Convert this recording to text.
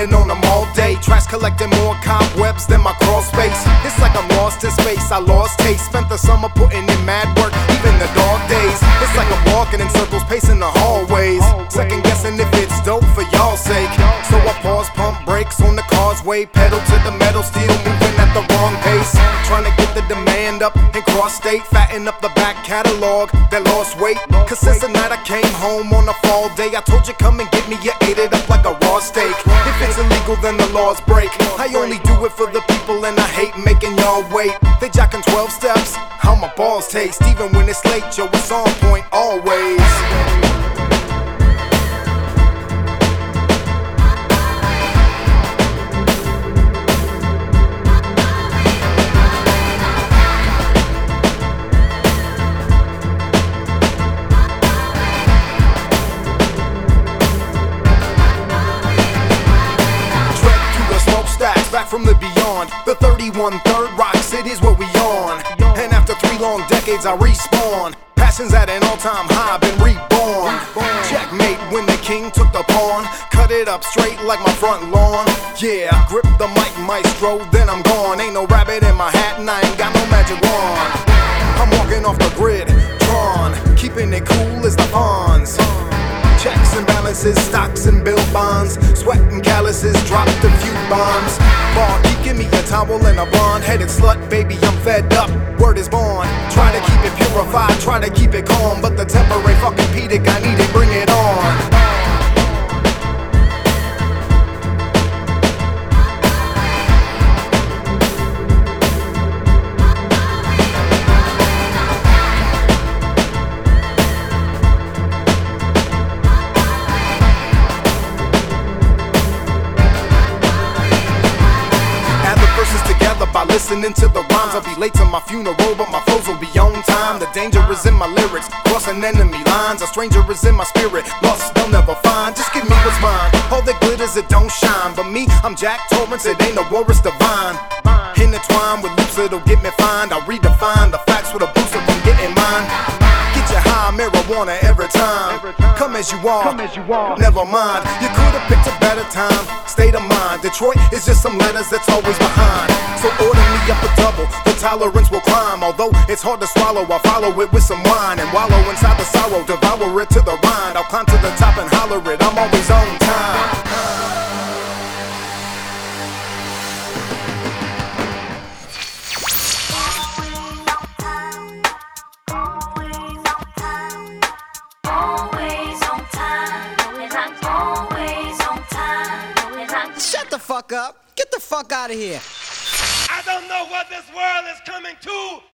spending on them all day. Trash collecting more cobwebs than my crawl space. It's like I'm lost in space, I lost taste. Spent the summer putting in mad work, even the dog days. It's like I'm walking in circles, pacing the hallways. Second guessing if it's dope for y'all's sake. So I pause, pump brakes on the causeway, pedal to the metal, still demand up in cross state, fatten up the back catalog that lost weight. Cause since the night I came home on a fall day, I told you come and get me, you ate it up like a raw steak. If it's illegal, then the laws break. I only do it for the people, and I hate making y'all wait. They jocking 12 steps, how my balls taste. Even when it's late, yo, it's on point always. From the beyond. The 31 Third Rock City's what we on. And after three long decades, I respawn. Passions at an all-time high, been reborn. Checkmate when the king took the pawn. Cut it up straight like my front lawn. Yeah, grip the mic, maestro, then I'm gone. Ain't no rabbit in my hat, and I ain't got no magic wand. I'm walking off the grid, drawn, keeping it cool as the pawns. Checks stocks and bill bonds. Sweat and calluses, dropped a few bombs. Barkeep, give me a towel and a blonde headed slut, baby, I'm fed up. Word is born. Try to keep it purified, try to keep it calm. But the temporary fucking pedic, listening to the rhymes. I'll be late to my funeral, but my flows will be on time. The danger is in my lyrics, crossing enemy lines. A stranger is in my spirit, lost they'll never find. Just give me what's mine. All that glitters, it don't shine. But me, I'm Jack Torrance, it ain't a war, it's divine. Intertwined with loops that'll get me fined. I redefine the facts with a boost booster from getting mine. Get your high marijuana time. Come as you are, never mind. You could have picked a better time. State of mind. Detroit is just some letters that's always behind. So order me up a double. The tolerance will climb. Although it's hard to swallow, I'll follow it with some wine and wallow inside the sorrow. Devour it to the rind. I'll climb to the top and holler it. I'm always on time. Fuck up. Get the fuck out of here. I don't know what this world is coming to,